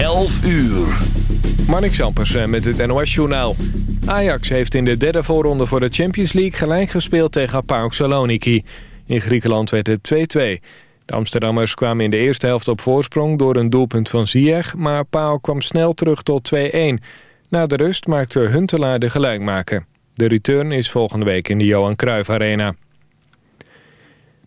11 uur. Marnik Zampersen met het NOS-journaal. Ajax heeft in de derde voorronde voor de Champions League gelijk gespeeld tegen PAOK Saloniki. In Griekenland werd het 2-2. De Amsterdammers kwamen in de eerste helft op voorsprong door een doelpunt van Ziyech... maar PAOK kwam snel terug tot 2-1. Na de rust maakte Huntelaar de gelijkmaker. De return is volgende week in de Johan Cruijff Arena.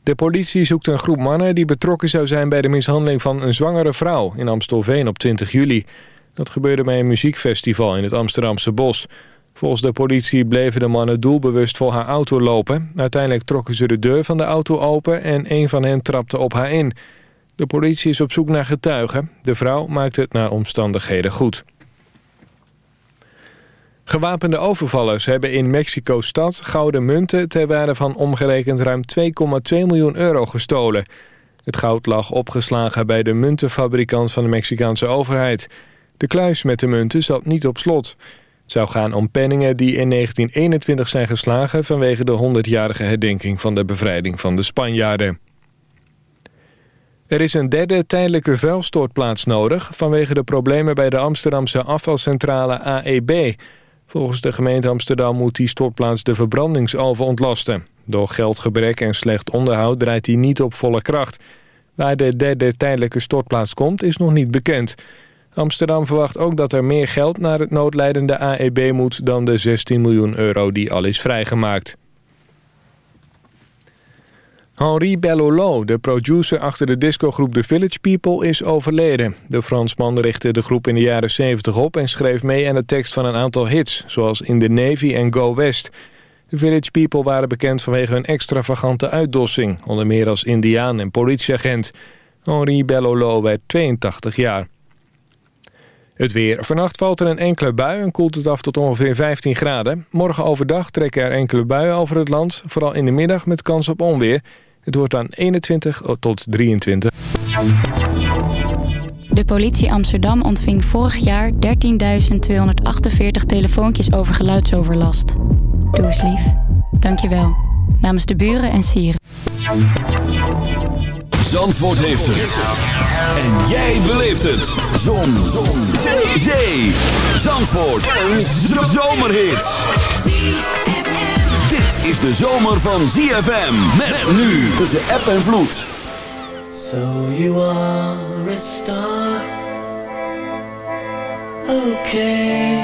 De politie zoekt een groep mannen die betrokken zou zijn... bij de mishandeling van een zwangere vrouw in Amstelveen op 20 juli. Dat gebeurde bij een muziekfestival in het Amsterdamse Bos. Volgens de politie bleven de mannen doelbewust voor haar auto lopen. Uiteindelijk trokken ze de deur van de auto open... en een van hen trapte op haar in. De politie is op zoek naar getuigen. De vrouw maakt het naar omstandigheden goed. Gewapende overvallers hebben in Mexico-stad gouden munten... ter waarde van omgerekend ruim 2,2 miljoen euro gestolen. Het goud lag opgeslagen bij de muntenfabrikant van de Mexicaanse overheid. De kluis met de munten zat niet op slot. Het zou gaan om penningen die in 1921 zijn geslagen... vanwege de 100-jarige herdenking van de bevrijding van de Spanjaarden. Er is een derde tijdelijke vuilstortplaats nodig... vanwege de problemen bij de Amsterdamse afvalcentrale AEB... Volgens de gemeente Amsterdam moet die stortplaats de verbrandingsoven ontlasten. Door geldgebrek en slecht onderhoud draait die niet op volle kracht. Waar de derde tijdelijke stortplaats komt is nog niet bekend. Amsterdam verwacht ook dat er meer geld naar het noodlijdende AEB moet... dan de 16 miljoen euro die al is vrijgemaakt. Henri Bellolo, de producer achter de discogroep The Village People, is overleden. De Fransman richtte de groep in de jaren 70 op en schreef mee aan de tekst van een aantal hits, zoals In the Navy en Go West. The Village People waren bekend vanwege hun extravagante uitdossing, onder meer als indiaan en politieagent. Henri Bellolo werd 82 jaar. Het weer. Vannacht valt er een enkele bui en koelt het af tot ongeveer 15 graden. Morgen overdag trekken er enkele buien over het land. Vooral in de middag met kans op onweer. Het wordt dan 21 tot 23. De politie Amsterdam ontving vorig jaar 13.248 telefoontjes over geluidsoverlast. Doe eens lief. Dankjewel. Namens de buren en sieren. Zandvoort heeft het. En jij beleeft het. Zon. Zon. Zee. Zee. Zandvoort. Een zomerhit. Is de zomer van ZFM. Met nu tussen app en vloed. So you are a star. Okay.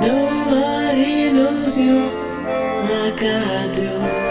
Nobody knows you like I do.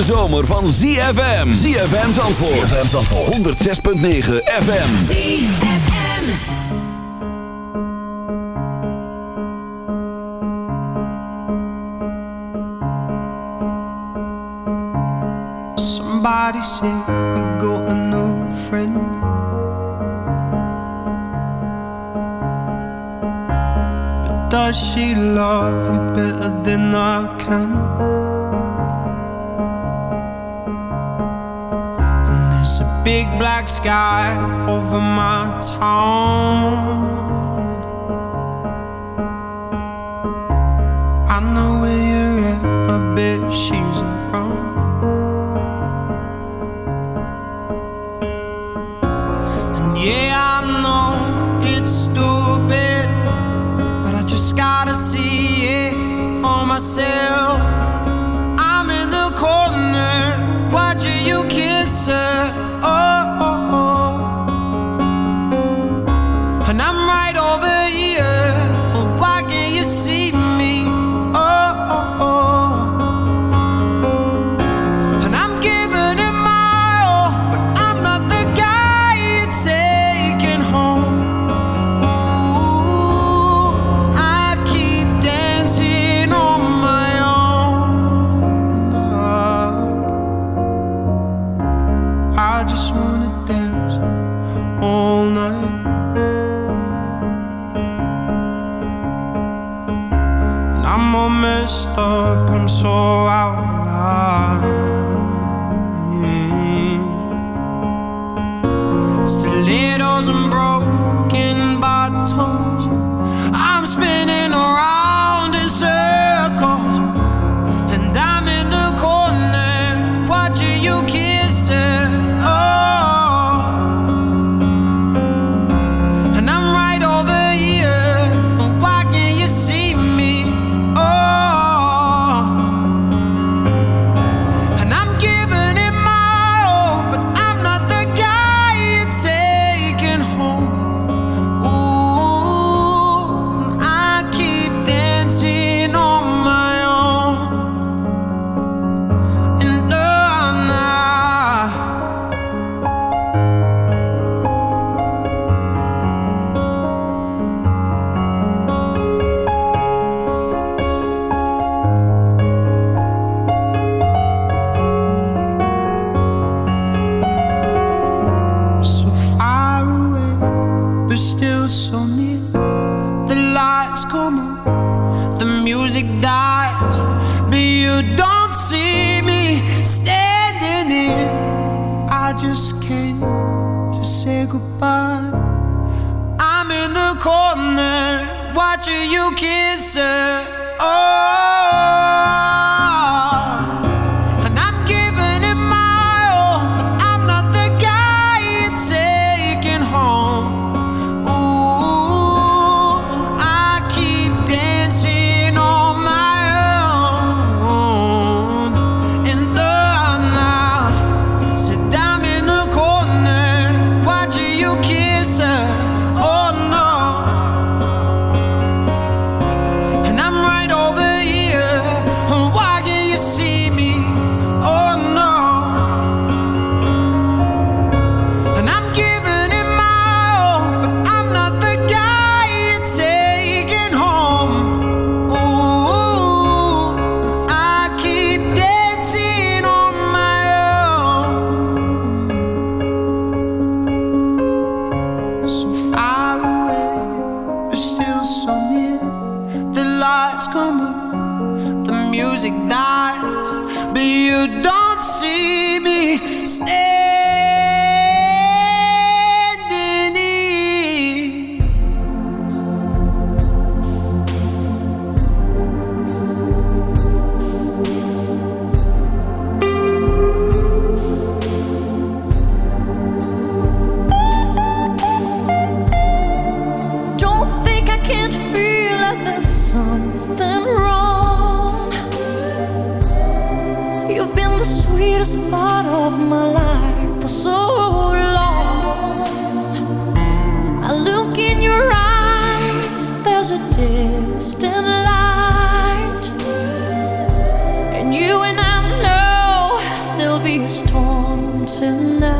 hete zomer van ZFM. ZFM Zandvoort. ZFM Zandvoort. 106.9 FM. ZFM. Somebody said you got a new friend. But does she love you better than I sky over my town. don't see me standing here. I just came to say goodbye. I'm in the corner watching you kiss her. Oh. tonight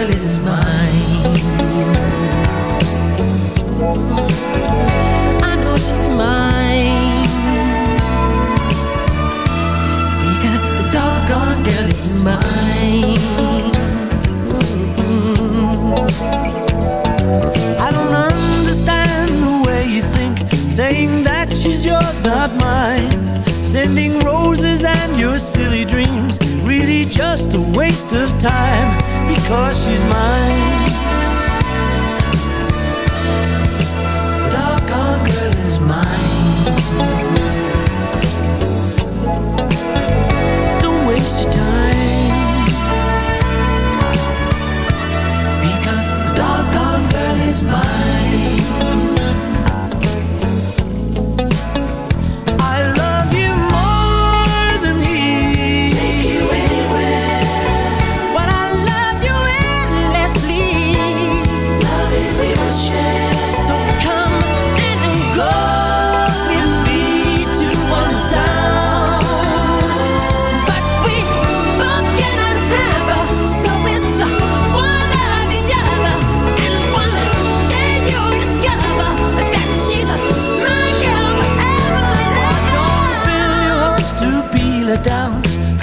girl is mine. I know she's mine. The doggone girl mine. I don't understand the way you think, saying that she's yours, not mine. Sending roses and your silly dreams, really just a waste of time because she's mine.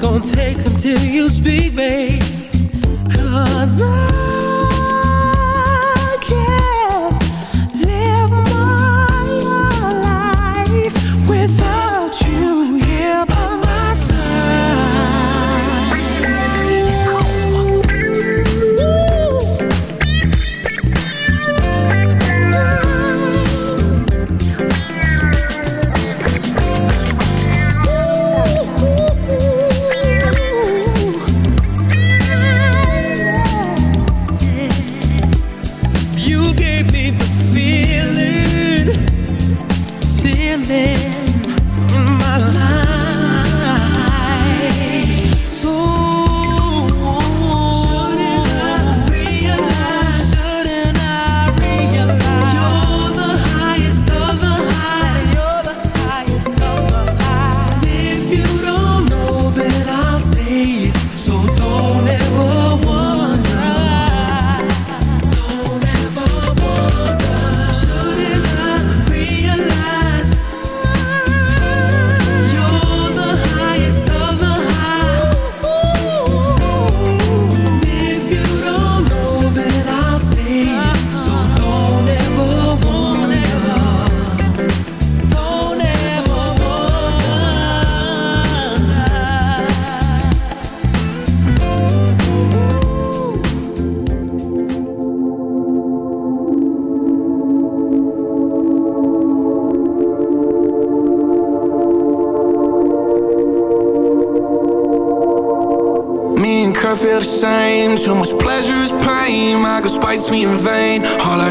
gonna take until you speak, babe? Cause I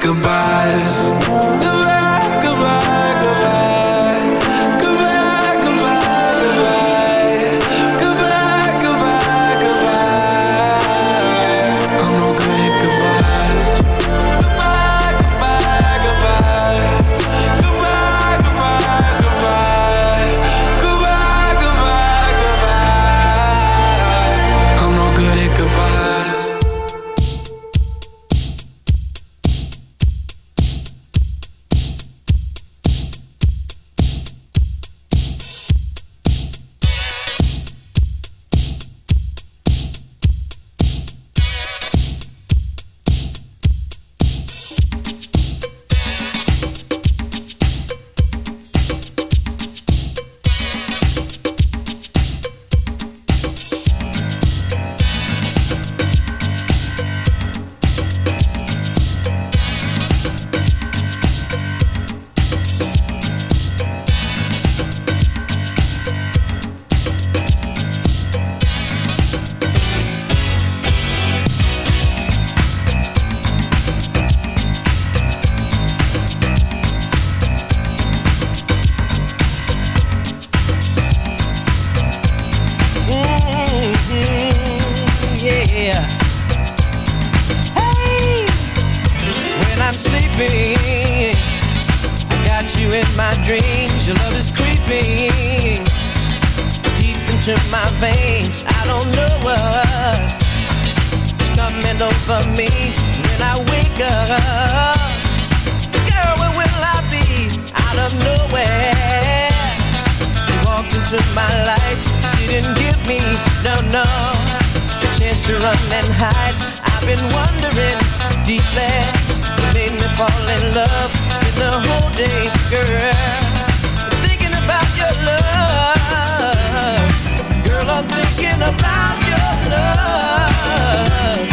Goodbyes. I got you in my dreams. Your love is creeping deep into my veins. I don't know what's coming over me when I wake up. Girl, where will I be? Out of nowhere. You walked into my life, you didn't give me, no, no, a chance to run and hide. I've been wondering deeply, you made me fall in love. Spend the whole day, girl, thinking about your love. Girl, I'm thinking about your love.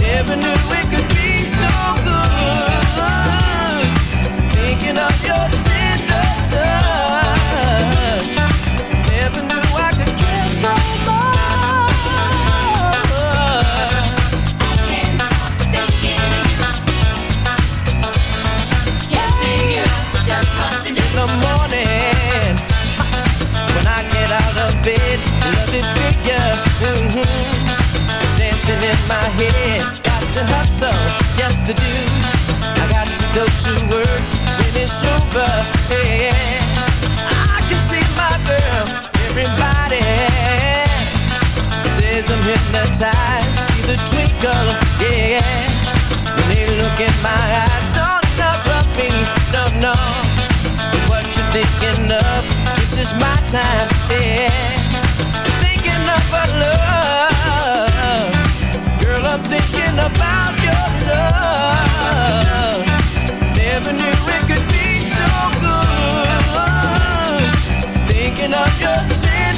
Never knew it could be so good. Thinking of your my head. Got to hustle, yes to do. I got to go to work when it's over. Yeah, I can see my girl. Everybody says I'm hypnotized. See the twinkle, yeah. When they look in my eyes, don't interrupt me, no, no. But what you thinking of? This is my time, yeah. Thinking of love. I'm thinking about your love. Never knew it could be so good. Thinking of your tender